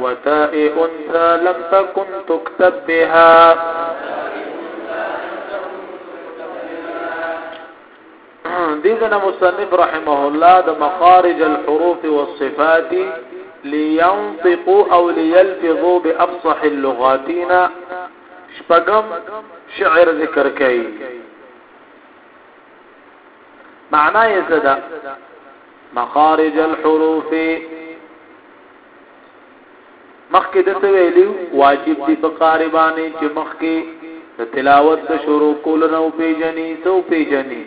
وتاء أنثى لم تكن تكتب بها دیگنا مصنف رحمه الله ده مخارج الحروف والصفات لينطقوا او ليلفظوا بأفصح اللغاتين شبقم شعر ذكر كي معنا یې څه ده مخارج الحروف مخکې د څه ویلو واجب دی په قاری باندې چې مخکې د تلاوت د شروع کول نه پیژني سو پیژني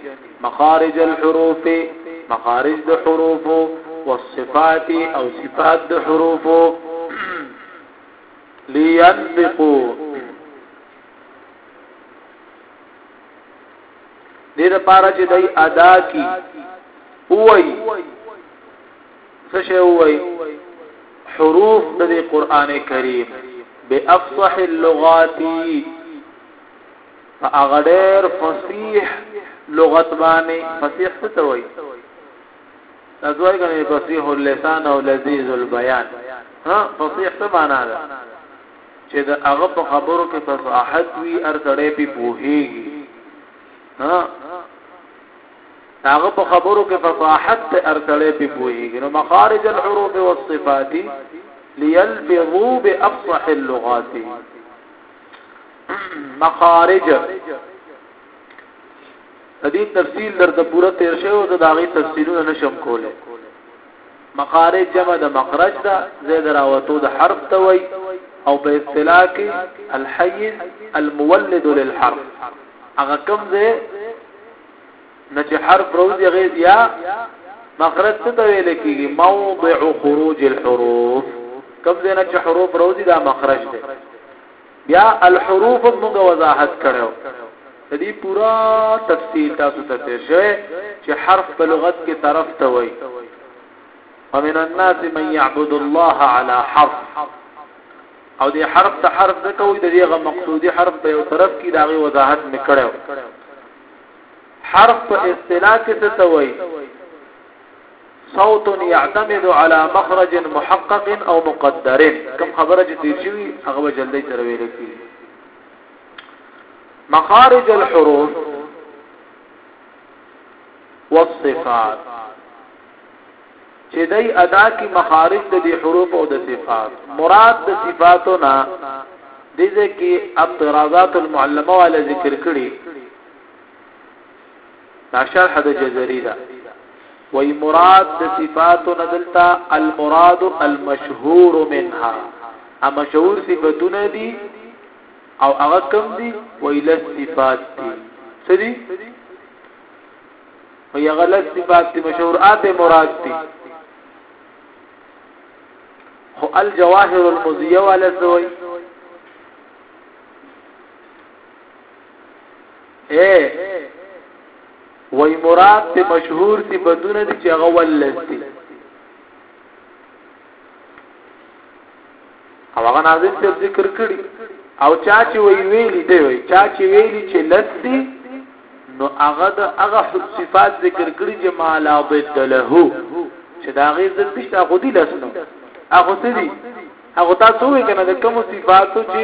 مخارج الحروف مخارج د حروف والصفات او صفات د حروف لينفقوا دې لپاره چې دای ادا کی اوای څه شی اوای حروف د قران کریم بافصح اللغات فاغدر فصیح لغت باندې فصیح څه ته وای تاسو یې کومه فصیح اللسان او لذیذ البیان ها فصیح څه معنا ده چه د هغه په خبرو کښې فصاحت وی هر سړی پی پوهیږی ها د هغه په خبرو کښې فصاحت ته هر سړی پی پوهیږی نو مخارج الحروف والصفات ليلفظوا بافصح اللغات مخارج دې تفصیل درته پوره تیر شوی او زه دا غي تفصیلونه نشم کوله مخارج جمع د مخرج ده زید راوتو د حرف ته وای او په اصطلاح کې الحيز المولد للحرف هغه کوم زه نه چې حرف روزي غیز یا مخرج څه ته ویل کیږي موضع خروج الحروف کوم زه نه چې حروف روزي دا مخرج ده بیا الحروف موږ وضاحت کړو د دې پورا تفصیل تاسو ته تیر شوی چې حرف په لغت کې طرف ته وایي ومن الناس من يعبد الله على حرف او دې حرف ته حرف ځکه وي دغه مقصودی حرف په یو طرف کې داغي وضاحت میکړو حرف په اصطلاح کې څه ته وایي صوت يعتمد على مخرج محقق او مقدر کوم خبره چې تیر شوی هغه جلدی سره ویل کی مخارج الحروف والصفات چې دای ادا کی مخارج د دې حروف او د صفات مراد د صفاتو نه دې کې اعتراضات المعلمه ولا ذکر کړي دا شرح د جزري ده وای مراد د صفات نه دلته المراد المشهور منها ا مشهور صفاتونه دي او هغه کم دي ویل صفات دي سدي وی هغه لس صفات دي مشهورات مراد دي خو الجواهر المزيه ولا سوي اے وای مراد ته مشهور صفاتونه دي چې هغه ولستی او هغه ناظم ته ذکر کړی او چا چې وی ویلی دی وی چا چې ویلی چې لستی نو هغه د هغه صفات ذکر کړی چې ما لا ضد له چې دا غي ضد نشته خو دي لسنو هغه څه دي هغه تاسو وی کنه د کوم صفاتو چې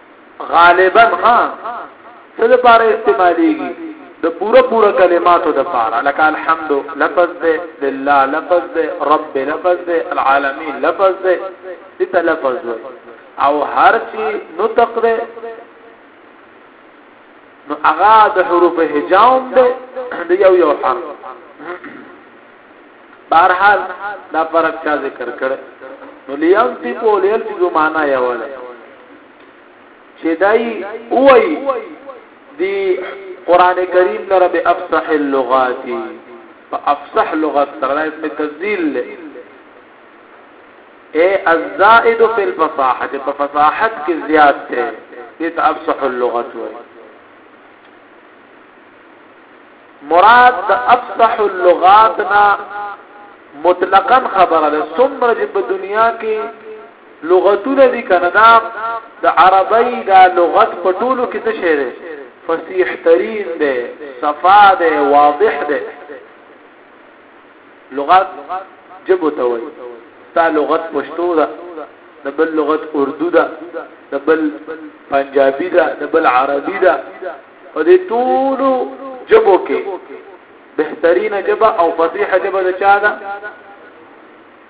غالبا ها څه لپاره استعماليږي د پوره پوره کلماتو د پاره لکه الحمد لفظ ده لله لفظ ده رب لفظ ده العالمین لفظ ده دته لفظ وي او هر چی نطق ده نو هغه د حروف هجاوم ده د یو یو حرف بهرحال دا فرق چا ذکر کړي نو لیم تی کو لیل تی معنا یو ده چې دای وای دی قران کریم لره به افصح اللغات په افصح لغت سره اسم تذلیل له اے الزائد فی الفصاحه په فصاحت کې زیات ده دې ته افصح اللغت وای مراد د افصح اللغات نه مطلقاً خبره ده څومره چې په دنیا کې لغتونه دي کنه دا د عربی دا لغت په ټولو کې څه شی دی فصیح ترین دی صفا دی واضح دی لغت جبو ته وایي ستا لغت پښتو ده د بل لغت اردو ده د بل پنجابي ده د بل عربي ده په دې ټول جبو کې بهترینه جبه او فصیحه جبه د چا ده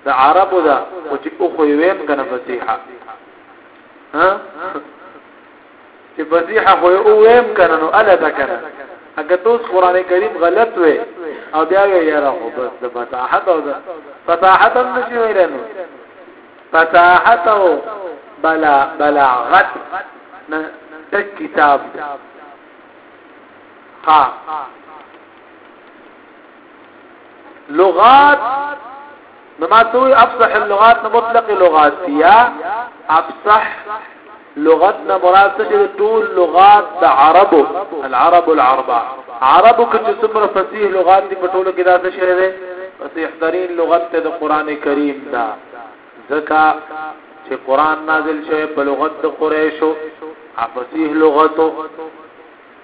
د عربو ده او چې او خو ویم کنه فصیحه ها چې فصیحه خو او ویم کنه نو الا تکنه اګه توس قران کریم غلط وې او بیا یې یاره خو بس د فصاحت او د فصاحت هم نشي ویلنو فصاحت او بلا بلاغت نه ډک کتاب دی ها لغات نو ما ته افصح اللغات نو مطلق لغات یا افصح لغت نه مراد څه دی ټول لغات د عربو العرب العربا عربو کې چې څومره فصیح لغات دي په ټولو کې دا څه شی دی فصیح ترين لغت ته د قران کریم دا ځکه چې قران نازل شوی په لغت د قریشو فصیح لغتو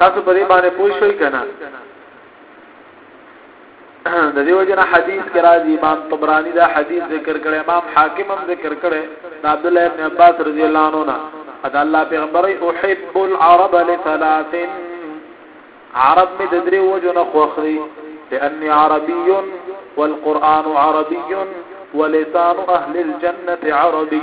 تاسو په دې باندې پوه شئ کنه د دې وجنه حدیث کې راځي امام طبراني دا حدیث ذکر کړي امام حاکم هم ذکر کړي دا عبد الله ابن عباس رضی الله عنه نه ادا الله پیغمبر احب العرب لثلاث عرب می د درې وجنه خوخري لاني عربي والقران عربي ولسان اهل الجنه عربي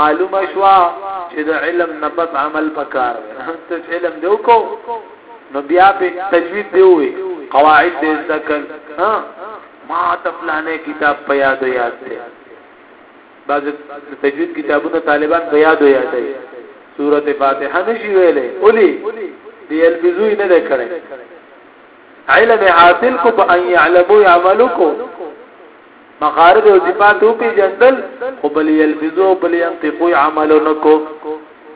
معلومه شوا چې د علم نه بس عمل پکار دی ته علم دی وکاو نو بیا په تجوید دی وې قواعد دې ذکر ها ما تفلانه کتاب په یاد یاد دی بعض تجوید کتابونو طالبان په یاد یاد دی سورته فاتحه نشي ویلې اولي دی البزوی نه کړي علم حاصل کو په ان يعلموا يعملوا کو مخارج او صفات او پی جندل خو بل یلفظو بل ينطقو عمل نکو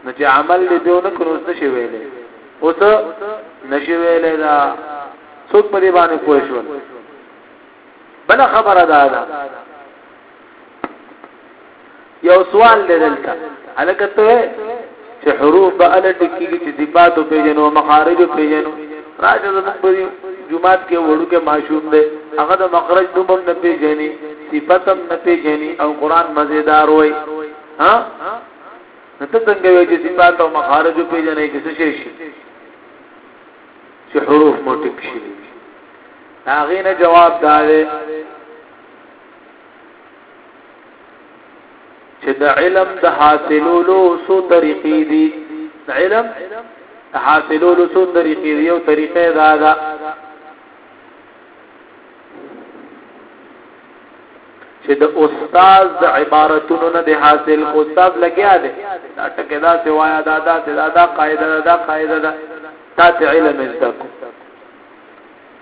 نو چې عمل دې به نه کړو څه شي ویلې اوس نشي ویلې دا څوک په دې باندې پوه شو بل خبره ده یو سوال دی دلته الکه ته چې حروف به ال ټکیږي چې صفات او پیژنو مخارج او پیژنو راځه زموږ په جمعات کې وړو کې معشوم دی هغه د مخرج دوم نه پیژني صفاتم نه پیژني او قران مزیدار وای ها نو ته څنګه وایې چې صفات او مخارج په جنې کې څه شي چې حروف مو ټک شي هغه نه جواب داله چې د علم د حاصلولو سو طریقې دي د علم د حاصلولو سو طریقې دي یو طریقې دا ده چې د استاد د عبارتونو نه د حاصل کو استاد لګیا دی دا ټکه دا سی وایا دا دا دا دا قاعده دا قاعده دا تا علم زده کو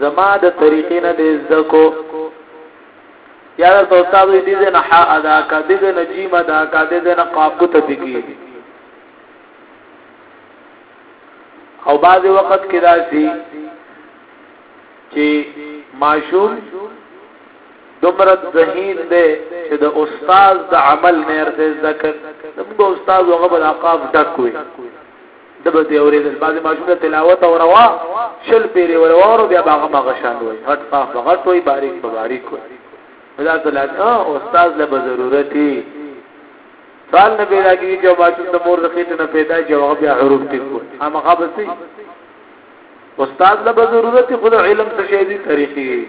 زما د طریقې نه دې زده کو یا درته استاد وي دې نه حا ادا کا دې نه جیم ادا کا دې نه قاف کو تفقی او بعض وخت کې راشي چې ماشوم دومره ذهین دی چې د استاد د عمل نه ارزه ذکر موږ استاد هغه بل عقاب ډک وي دبه دی اوریدل بعض ماشوم تلاوت او روا شل پیری ورورو بیا باغ ما غشان وای غټ قاف غټ وای باریک باریک وای دا تلاوت او استاد له ضرورتي سال نه پیدا کیږي چې ماشوم د مور رخیته نه پیدا چې هغه بیا حروف ټکو اما غبسي استاد له ضرورتي خود علم څه شي دي تاریخي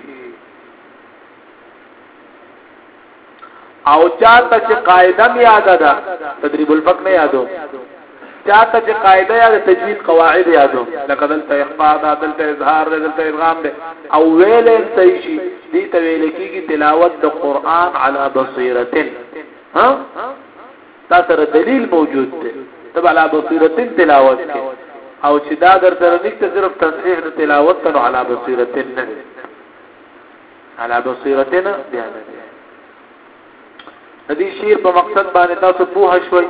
او چاته چې قاعده می یاد ده تدریب الفقه نه یادو چاته چې قاعده یا تجوید قواعد یادو لکه دلته اخفاء ده دلته اظهار ده دلته ادغام ده او ویل صحیح شي دي ته ویل کیږي تلاوت د قران علی بصیرتن ها دا سره دلیل موجود ده تب علی بصیرتن تلاوت کې او چې دا در سره نشته صرف تصحیح د تلاوت ته علی بصیرتن نه علا بصیرتنا بیا نه دی د دې شعر په مقصد باندې تاسو پوه شوي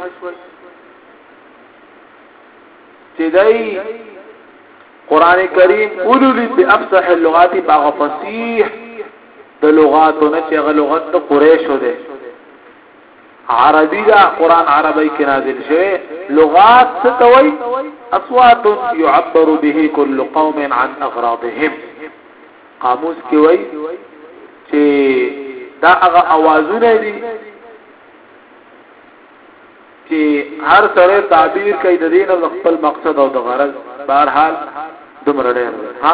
چې دای قران کریم اولول بافصح اللغات باغ فصیح د لغاتونه چې غ لغت د قریشو ده عربی دا قران عربی کې نازل شوی لغات څه توي اصوات يعبر به كل قوم عن اغراضهم قاموس کې وایي چې دا هغه اوازونه دي چې هر سره تعبیر کوي د دین او خپل مقصد او د غرض بهر حال دومره ډېر ها